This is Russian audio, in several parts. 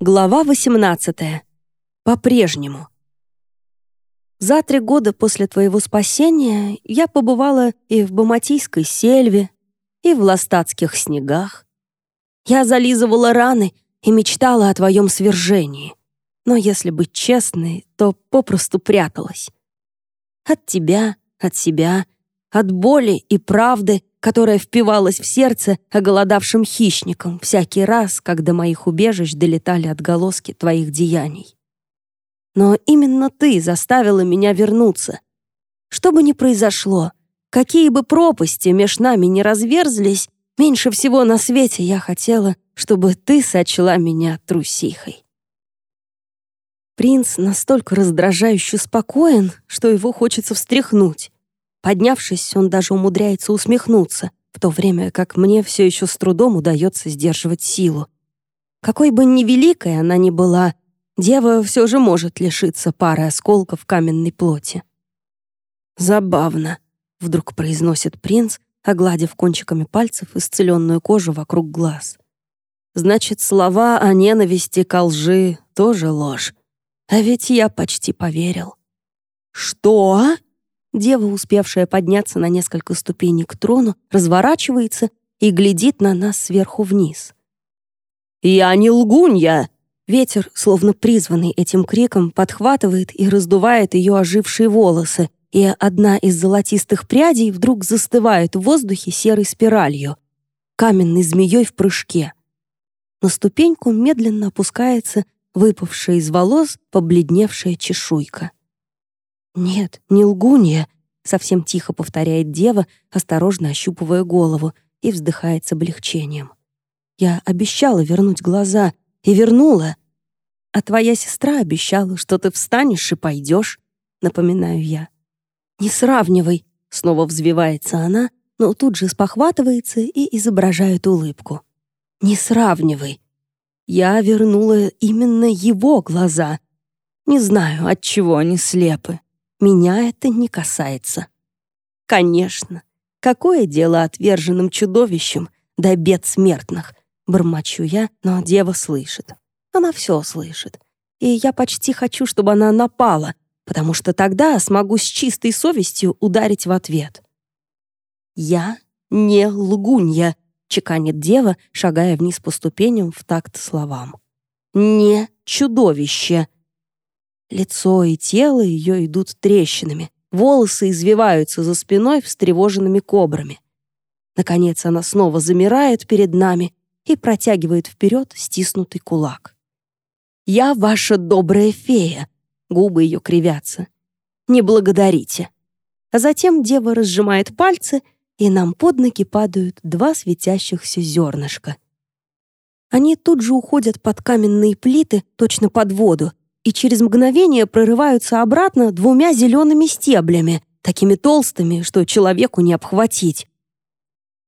Глава 18. По-прежнему. За три года после твоего спасения я побывала и в Баматийской сельве, и в Ластатских снегах. Я зализывала раны и мечтала о твоем свержении. Но если быть честной, то попросту пряталась. От тебя, от себя, от боли и правды, которая впивалась в сердце оголодавшим хищникам всякий раз, когда моих убежищ долетали отголоски твоих деяний. Но именно ты заставила меня вернуться. Что бы ни произошло, какие бы пропасти меж нами не разверзлись, меньше всего на свете я хотела, чтобы ты сочла меня трусихой. Принц настолько раздражающе спокоен, что его хочется встряхнуть. Поднявшись, он даже умудряется усмехнуться, в то время как мне все еще с трудом удается сдерживать силу. Какой бы ни великой она ни была, дева все же может лишиться пары осколков каменной плоти. «Забавно», — вдруг произносит принц, огладив кончиками пальцев исцеленную кожу вокруг глаз. «Значит, слова о ненависти ко лжи тоже ложь. А ведь я почти поверил». «Что?» Дева, успевшая подняться на несколько ступеней к трону, разворачивается и глядит на нас сверху вниз. «Я не лгунья!» Ветер, словно призванный этим криком, подхватывает и раздувает ее ожившие волосы, и одна из золотистых прядей вдруг застывает в воздухе серой спиралью, каменной змеей в прыжке. На ступеньку медленно опускается выпавшая из волос побледневшая чешуйка. «Нет, не лгунья», — совсем тихо повторяет дева, осторожно ощупывая голову, и вздыхает с облегчением. «Я обещала вернуть глаза, и вернула. А твоя сестра обещала, что ты встанешь и пойдешь», — напоминаю я. «Не сравнивай», — снова взвивается она, но тут же спохватывается и изображает улыбку. «Не сравнивай. Я вернула именно его глаза. Не знаю, от чего они слепы. Меня это не касается. Конечно, какое дело отверженным чудовищем до бед смертных? Бормочу я, но дева слышит. Она все слышит. И я почти хочу, чтобы она напала, потому что тогда смогу с чистой совестью ударить в ответ. «Я не лгунья», — чеканит дева, шагая вниз по ступеням в такт словам. «Не чудовище», Лицо и тело ее идут трещинами, волосы извиваются за спиной встревоженными кобрами. Наконец она снова замирает перед нами и протягивает вперед стиснутый кулак. «Я ваша добрая фея», — губы ее кривятся. «Не благодарите». А затем дева разжимает пальцы, и нам под ноги падают два светящихся зернышка. Они тут же уходят под каменные плиты, точно под воду, и через мгновение прорываются обратно двумя зелеными стеблями, такими толстыми, что человеку не обхватить.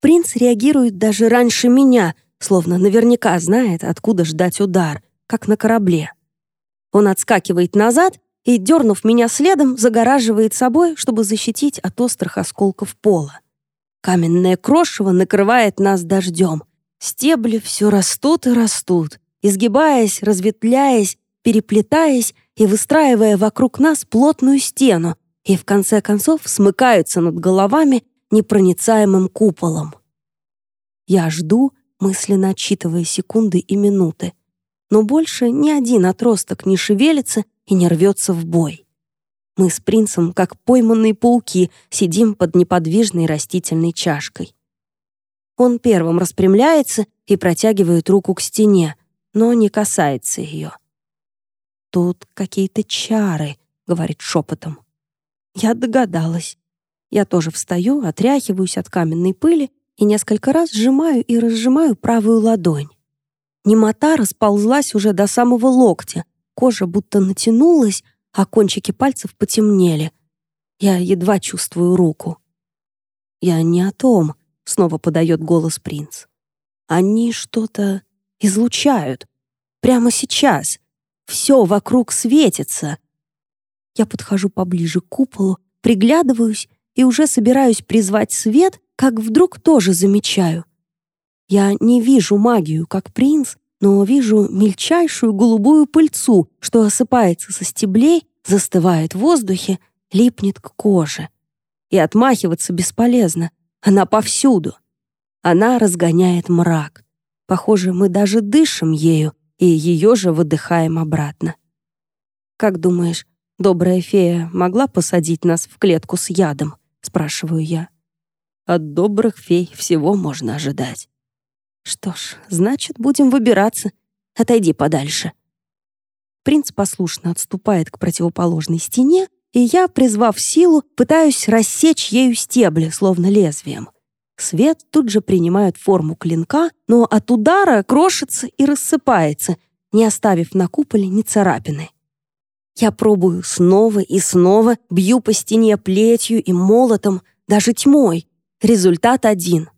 Принц реагирует даже раньше меня, словно наверняка знает, откуда ждать удар, как на корабле. Он отскакивает назад и, дернув меня следом, загораживает собой, чтобы защитить от острых осколков пола. Каменное крошево накрывает нас дождем. Стебли все растут и растут, изгибаясь, разветвляясь, переплетаясь и выстраивая вокруг нас плотную стену, и в конце концов смыкаются над головами непроницаемым куполом. Я жду, мысленно отчитывая секунды и минуты, но больше ни один отросток не шевелится и не рвется в бой. Мы с принцем, как пойманные пауки, сидим под неподвижной растительной чашкой. Он первым распрямляется и протягивает руку к стене, но не касается ее. «Тут какие-то чары», — говорит шепотом. Я догадалась. Я тоже встаю, отряхиваюсь от каменной пыли и несколько раз сжимаю и разжимаю правую ладонь. Немота расползлась уже до самого локтя, кожа будто натянулась, а кончики пальцев потемнели. Я едва чувствую руку. «Я не о том», — снова подает голос принц. «Они что-то излучают. Прямо сейчас. Все вокруг светится. Я подхожу поближе к куполу, приглядываюсь и уже собираюсь призвать свет, как вдруг тоже замечаю. Я не вижу магию, как принц, но вижу мельчайшую голубую пыльцу, что осыпается со стеблей, застывает в воздухе, липнет к коже. И отмахиваться бесполезно. Она повсюду. Она разгоняет мрак. Похоже, мы даже дышим ею, и ее же выдыхаем обратно. «Как думаешь, добрая фея могла посадить нас в клетку с ядом?» — спрашиваю я. «От добрых фей всего можно ожидать». «Что ж, значит, будем выбираться. Отойди подальше». Принц послушно отступает к противоположной стене, и я, призвав силу, пытаюсь рассечь ею стебли, словно лезвием. Свет тут же принимает форму клинка, но от удара крошится и рассыпается, не оставив на куполе ни царапины. Я пробую снова и снова, бью по стене плетью и молотом, даже тьмой. Результат один.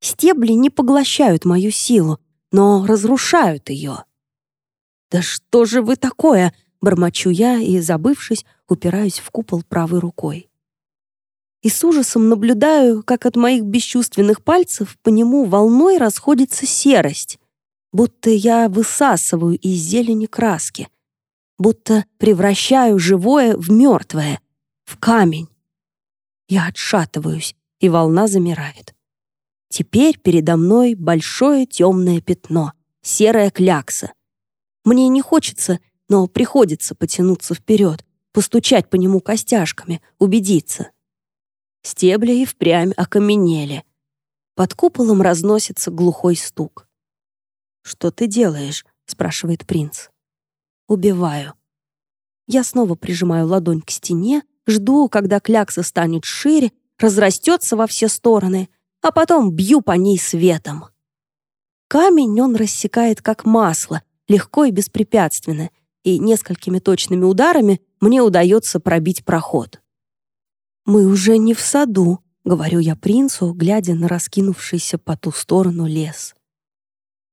Стебли не поглощают мою силу, но разрушают ее. «Да что же вы такое?» — бормочу я и, забывшись, упираюсь в купол правой рукой. И с ужасом наблюдаю, как от моих бесчувственных пальцев по нему волной расходится серость, будто я высасываю из зелени краски, будто превращаю живое в мертвое, в камень. Я отшатываюсь, и волна замирает. Теперь передо мной большое темное пятно, серая клякса. Мне не хочется, но приходится потянуться вперед, постучать по нему костяшками, убедиться. Стебли и впрямь окаменели. Под куполом разносится глухой стук. «Что ты делаешь?» — спрашивает принц. «Убиваю». Я снова прижимаю ладонь к стене, жду, когда клякса станет шире, разрастется во все стороны, а потом бью по ней светом. Камень он рассекает как масло, легко и беспрепятственно, и несколькими точными ударами мне удается пробить проход. «Мы уже не в саду», — говорю я принцу, глядя на раскинувшийся по ту сторону лес.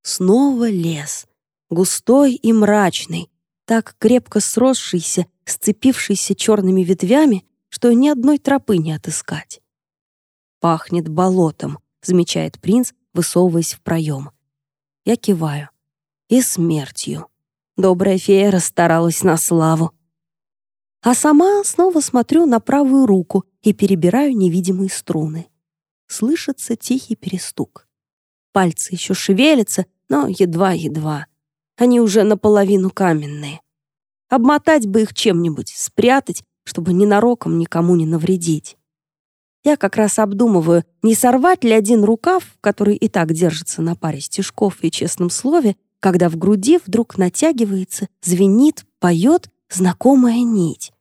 Снова лес, густой и мрачный, так крепко сросшийся, сцепившийся черными ветвями, что ни одной тропы не отыскать. «Пахнет болотом», — замечает принц, высовываясь в проем. Я киваю и смертью. Добрая фея расстаралась на славу. А сама снова смотрю на правую руку и перебираю невидимые струны. Слышится тихий перестук. Пальцы еще шевелятся, но едва-едва. Они уже наполовину каменные. Обмотать бы их чем-нибудь, спрятать, чтобы ненароком никому не навредить. Я как раз обдумываю, не сорвать ли один рукав, который и так держится на паре стежков и честном слове, когда в груди вдруг натягивается, звенит, поет знакомая нить.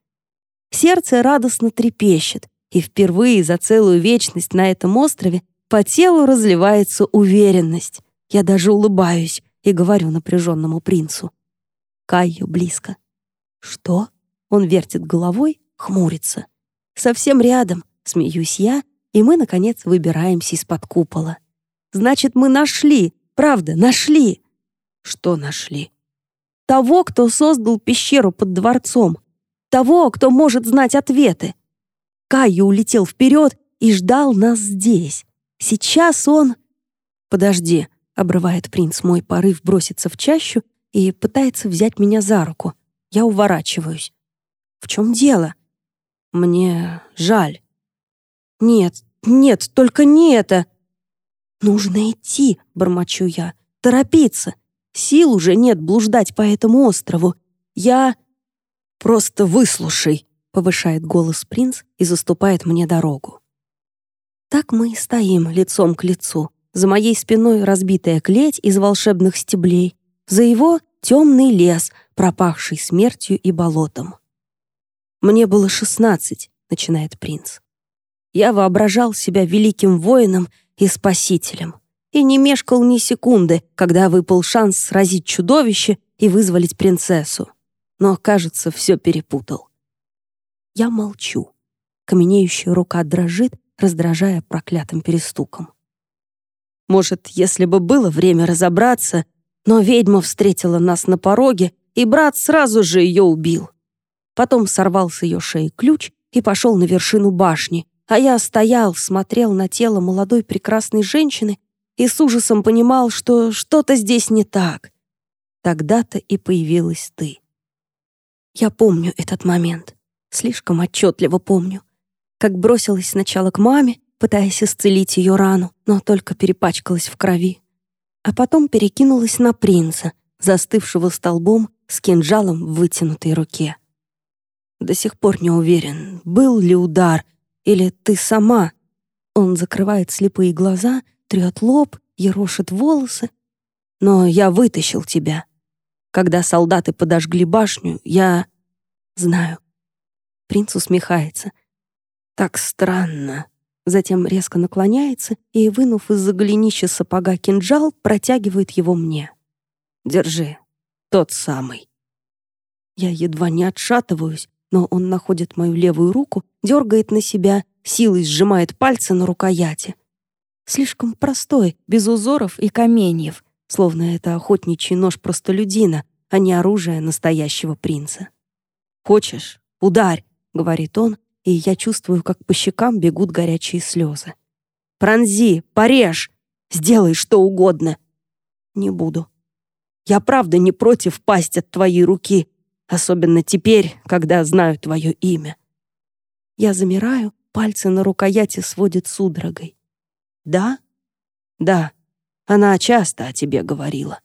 Сердце радостно трепещет, и впервые за целую вечность на этом острове по телу разливается уверенность. Я даже улыбаюсь и говорю напряженному принцу. Кайо близко. «Что?» Он вертит головой, хмурится. «Совсем рядом», — смеюсь я, и мы, наконец, выбираемся из-под купола. «Значит, мы нашли, правда, нашли!» Что нашли? Того, кто создал пещеру под дворцом. Того, кто может знать ответы. Кайо улетел вперед и ждал нас здесь. Сейчас он... «Подожди», — обрывает принц мой порыв броситься в чащу и пытается взять меня за руку. Я уворачиваюсь. «В чем дело?» «Мне жаль». «Нет, нет, только не это!» «Нужно идти», — бормочу я, — «торопиться. Сил уже нет блуждать по этому острову. Я... Просто выслушай, повышает голос принц и заступает мне дорогу. Так мы и стоим лицом к лицу. За моей спиной разбитая клеть из волшебных стеблей, за его темный лес, пропахший смертью и болотом. «Мне было шестнадцать», — начинает принц. «Я воображал себя великим воином и спасителем и не мешкал ни секунды, когда выпал шанс сразить чудовище и вызволить принцессу. Но, кажется, все перепутал. Я молчу. Каменеющая рука дрожит, раздражая проклятым перестуком. Может, если бы было время разобраться, но ведьма встретила нас на пороге, и брат сразу же ее убил. Потом сорвал с ее шеи ключ и пошел на вершину башни, а я стоял, смотрел на тело молодой прекрасной женщины и с ужасом понимал, что что-то здесь не так. Тогда-то и появилась ты. Я помню этот момент. Слишком отчетливо помню. Как бросилась сначала к маме, пытаясь исцелить ее рану, но только перепачкалась в крови. А потом перекинулась на принца, застывшего столбом с кинжалом в вытянутой руке. До сих пор не уверен, был ли удар, или ты сама. Он закрывает слепые глаза, трет лоб, ерошит волосы. Но я вытащил тебя. Когда солдаты подожгли башню, я... Знаю. Принц усмехается. Так странно. Затем резко наклоняется и, вынув из-за голенища сапога кинжал, протягивает его мне. Держи. Тот самый. Я едва не отшатываюсь, но он находит мою левую руку, дергает на себя, силой сжимает пальцы на рукояти. Слишком простой, без узоров и каменьев, словно это охотничий нож простолюдина, а не оружие настоящего принца. «Хочешь? Ударь!» — говорит он, и я чувствую, как по щекам бегут горячие слезы. «Пронзи! Порежь! Сделай что угодно!» «Не буду. Я правда не против пасть от твоей руки, особенно теперь, когда знаю твое имя. Я замираю, пальцы на рукояти сводят судорогой. Да? Да, она часто о тебе говорила.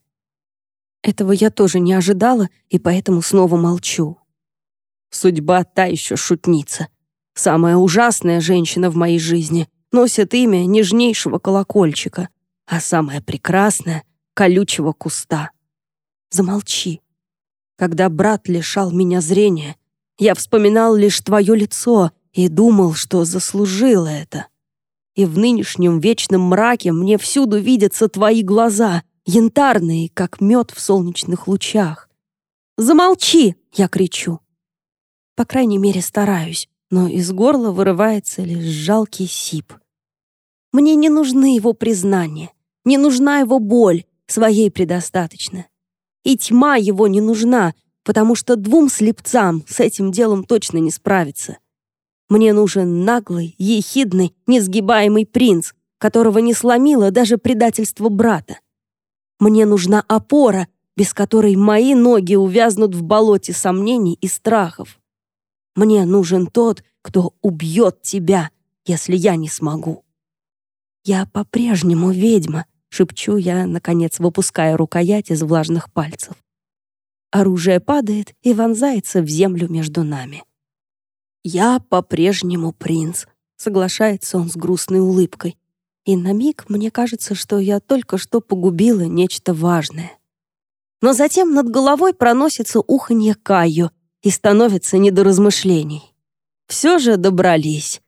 Этого я тоже не ожидала, и поэтому снова молчу. Судьба та еще шутница. Самая ужасная женщина в моей жизни носит имя нежнейшего колокольчика, а самая прекрасная — колючего куста. Замолчи. Когда брат лишал меня зрения, я вспоминал лишь твое лицо и думал, что заслужил это. И в нынешнем вечном мраке мне всюду видятся твои глаза, янтарные, как мед в солнечных лучах. «Замолчи!» — я кричу. По крайней мере, стараюсь, но из горла вырывается лишь жалкий сип. Мне не нужны его признания, не нужна его боль, своей предостаточно и тьма его не нужна, потому что двум слепцам с этим делом точно не справиться. Мне нужен наглый, ехидный, несгибаемый принц, которого не сломило даже предательство брата. Мне нужна опора, без которой мои ноги увязнут в болоте сомнений и страхов. Мне нужен тот, кто убьет тебя, если я не смогу. Я по-прежнему ведьма, Шепчу я, наконец, выпуская рукоять из влажных пальцев. Оружие падает и вонзается в землю между нами. «Я по-прежнему принц», — соглашается он с грустной улыбкой. И на миг мне кажется, что я только что погубила нечто важное. Но затем над головой проносится уханье Каю и становится не до размышлений. Все же добрались.